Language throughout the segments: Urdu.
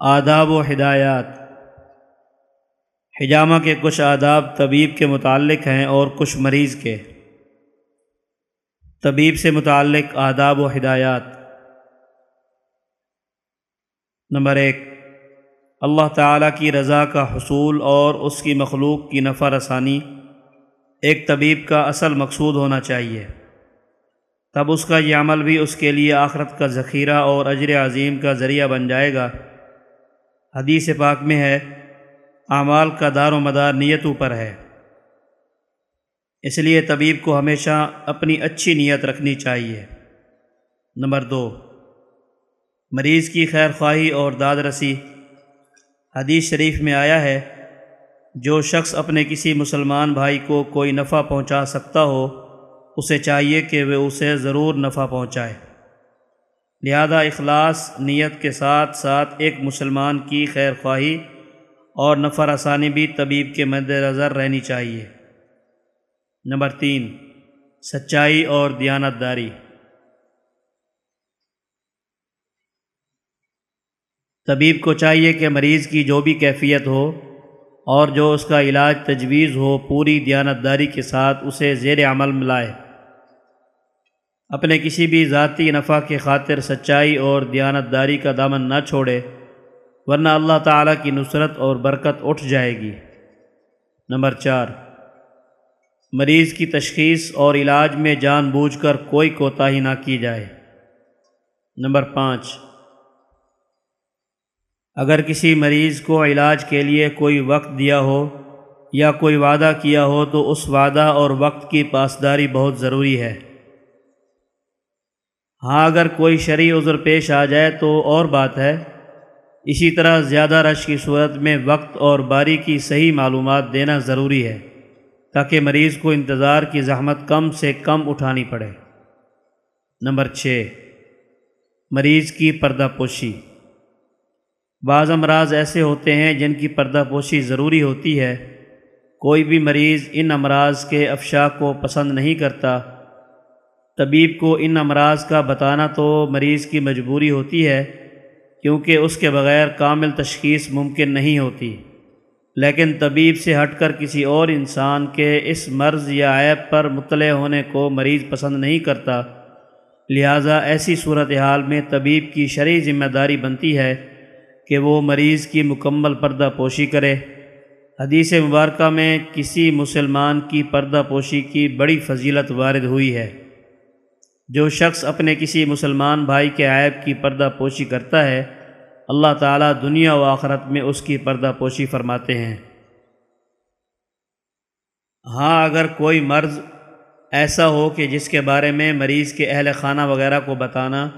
آداب و ہدایات۔ حجامہ کے کچھ آداب طبیب کے متعلق ہیں اور کچھ مریض کے۔ طبیب سے متعلق آداب و ہدایات۔ نمبر ایک، اللہ تعالیٰ کی رضا کا حصول اور اس کی مخلوق کی نفع رسانی۔ ایک طبیب کا اصل مقصود ہونا چاہیے۔ تب اس کا یہ عمل بھی اس کے لیے آخرت کا ذخیرہ اور اجر عظیم کا ذریعہ بن جائے گا۔ حدیث پاک میں ہے، اعمال کا دار و مدار نیتوں پر ہے۔ اس لیے طبیب کو ہمیشہ اپنی اچھی نیت رکھنی چاہیے۔ نمبر دو، مریض کی خیر خواہی اور داد رسی۔ حدیث شریف میں آیا ہے، جو شخص اپنے کسی مسلمان بھائی کو کوئی نفع پہنچا سکتا ہو، اسے چاہیے کہ وہ اسے ضرور نفع پہنچائے۔ لہذا اخلاص، نیت کے ساتھ ساتھ ایک مسلمان کی خیر خواہی اور نفع رسانی بھی طبیب کے مد نظر رہنی چاہیے۔ نمبر تین، سچائی اور دیانت داری۔ طبیب کو چاہیے کہ مریض کی جو بھی کیفیت ہو اور جو اس کا علاج تجویز ہو، پوری دیانت داری کے ساتھ اسے زیر عمل ملائے۔ اپنے کسی بھی ذاتی نفع کے خاطر سچائی اور دیانت داری کا دامن نہ چھوڑے، ورنہ اللہ تعالیٰ کی نصرت اور برکت اٹھ جائے گی۔ نمبر چار، مریض کی تشخیص اور علاج میں جان بوجھ کر کوئی کوتاہی نہ کی جائے۔ نمبر پانچ، اگر کسی مریض کو علاج کے لیے کوئی وقت دیا ہو یا کوئی وعدہ کیا ہو تو اس وعدہ اور وقت کی پاسداری بہت ضروری ہے۔ ہاں اگر کوئی شرعی عذر پیش آ جائے تو اور بات ہے۔ اسی طرح زیادہ رش کی صورت میں وقت اور باری کی صحیح معلومات دینا ضروری ہے، تاکہ مریض کو انتظار کی زحمت کم سے کم اٹھانی پڑے۔ نمبر چھ، مریض کی پردہ پوشی۔ بعض امراض ایسے ہوتے ہیں جن کی پردہ پوشی ضروری ہوتی ہے۔ کوئی بھی مریض ان امراض کے افشا کو پسند نہیں کرتا۔ طبیب کو ان امراض کا بتانا تو مریض کی مجبوری ہوتی ہے، کیونکہ اس کے بغیر کامل تشخیص ممکن نہیں ہوتی۔ لیکن طبیب سے ہٹ کر کسی اور انسان کے اس مرض یا عیب پر مطلع ہونے کو مریض پسند نہیں کرتا۔ لہٰذا ایسی صورتحال میں طبیب کی شرعی ذمہ داری بنتی ہے کہ وہ مریض کی مکمل پردہ پوشی کرے۔ حدیث مبارکہ میں کسی مسلمان کی پردہ پوشی کی بڑی فضیلت وارد ہوئی ہے۔ جو شخص اپنے کسی مسلمان بھائی کے عیب کی پردہ پوشی کرتا ہے، اللہ تعالیٰ دنیا و آخرت میں اس کی پردہ پوشی فرماتے ہیں۔ ہاں اگر کوئی مرض ایسا ہو کہ جس کے بارے میں مریض کے اہل خانہ وغیرہ کو بتانا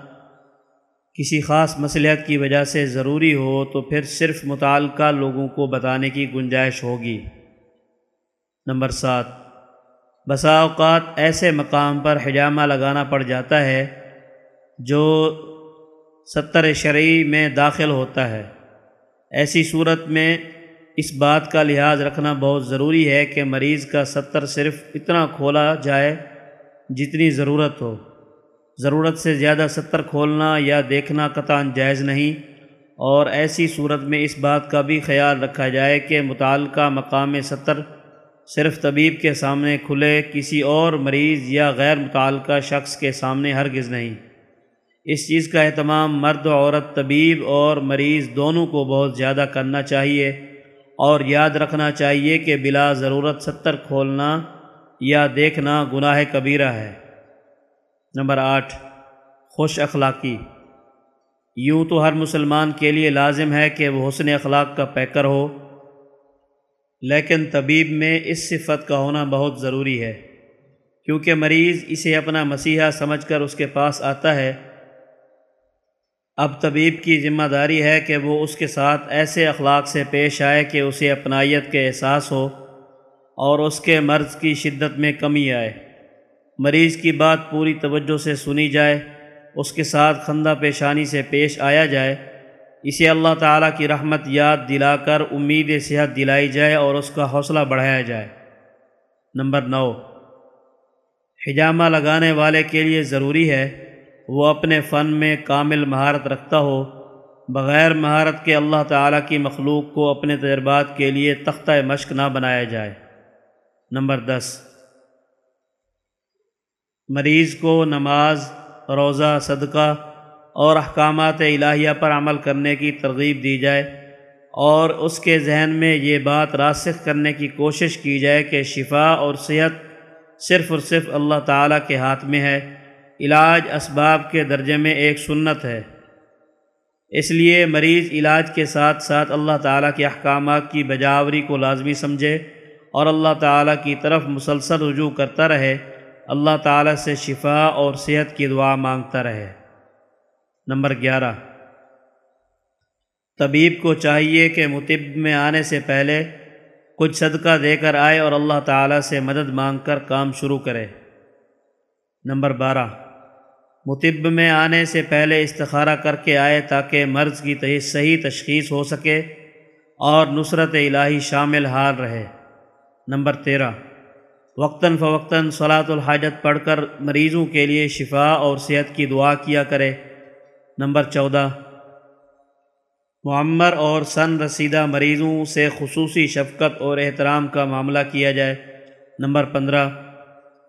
کسی خاص مصلحت کی وجہ سے ضروری ہو، تو پھر صرف متعلقہ لوگوں کو بتانے کی گنجائش ہوگی۔ نمبر سات بسا اوقات ایسے مقام پر حجامہ لگانا پڑ جاتا ہے جو ستر شرعی میں داخل ہوتا ہے۔ ایسی صورت میں اس بات کا لحاظ رکھنا بہت ضروری ہے کہ مریض کا ستر صرف اتنا کھولا جائے جتنی ضرورت ہو۔ ضرورت سے زیادہ ستر کھولنا یا دیکھنا قطع جائز نہیں۔ اور ایسی صورت میں اس بات کا بھی خیال رکھا جائے کہ متعلقہ مقام ستر صرف طبیب کے سامنے کھلے کسی اور مریض یا غیر متعلقہ شخص کے سامنے ہرگز نہیں۔ اس چیز کا اہتمام مرد و عورت، طبیب اور مریض دونوں کو بہت زیادہ کرنا چاہیے اور یاد رکھنا چاہیے کہ بلا ضرورت ستر کھولنا یا دیکھنا گناہ کبیرہ ہے۔ نمبر آٹھ، خوش اخلاقی۔ یوں تو ہر مسلمان کے لیے لازم ہے کہ وہ حسن اخلاق کا پیکر ہو۔ لیکن طبیب میں اس صفت کا ہونا بہت ضروری ہے، کیونکہ مریض اسے اپنا مسیحا سمجھ کر اس کے پاس آتا ہے۔ اب طبیب کی ذمہ داری ہے کہ وہ اس کے ساتھ ایسے اخلاق سے پیش آئے کہ اسے اپنائیت کے احساس ہو اور اس کے مرض کی شدت میں کمی آئے۔ مریض کی بات پوری توجہ سے سنی جائے، اس کے ساتھ خندہ پیشانی سے پیش آیا جائے۔ اسے اللہ تعالیٰ کی رحمت یاد دلا کر امید صحت دلائی جائے اور اس کا حوصلہ بڑھایا جائے۔ نمبر نو، حجامہ لگانے والے کے لیے ضروری ہے وہ اپنے فن میں کامل مہارت رکھتا ہو، بغیر مہارت کے اللہ تعالیٰ کی مخلوق کو اپنے تجربات کے لیے تختہ مشق نہ بنایا جائے۔ نمبر دس، مریض کو نماز، روزہ، صدقہ اور احکامات الہیہ پر عمل کرنے کی ترغیب دی جائے اور اس کے ذہن میں یہ بات راسخ کرنے کی کوشش کی جائے کہ شفا اور صحت صرف اور صرف اللہ تعالیٰ کے ہاتھ میں ہے، علاج اسباب کے درجے میں ایک سنت ہے۔ اس لیے مریض علاج کے ساتھ ساتھ اللہ تعالیٰ کے احکامات کی بجاوری کو لازمی سمجھے اور اللہ تعالیٰ کی طرف مسلسل رجوع کرتا رہے، اللہ تعالیٰ سے شفا اور صحت کی دعا مانگتا رہے۔ نمبر گیارہ۔ طبیب کو چاہیے کہ متب میں آنے سے پہلے کچھ صدقہ دے کر آئے اور اللہ تعالیٰ سے مدد مانگ کر کام شروع کرے۔ نمبر بارہ۔ متب میں آنے سے پہلے استخارہ کر کے آئے تاکہ مرض کی صحیح تشخیص ہو سکے اور نصرت الہی شامل حال رہے۔ نمبر تیرہ۔ وقتاً فوقتاً صلاۃ الحاجت پڑھ کر مریضوں کے لیے شفا اور صحت کی دعا کیا کرے۔ نمبر چودہ۔ معمر اور سن رسیدہ مریضوں سے خصوصی شفقت اور احترام کا معاملہ کیا جائے۔ نمبر پندرہ۔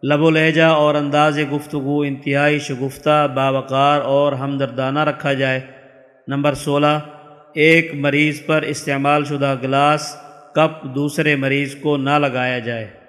لب و لہجہ اور انداز گفتگو انتہائی شگفتہ، باوقار اور ہمدردانہ رکھا جائے۔ نمبر سولہ۔ ایک مریض پر استعمال شدہ گلاس کپ دوسرے مریض کو نہ لگایا جائے۔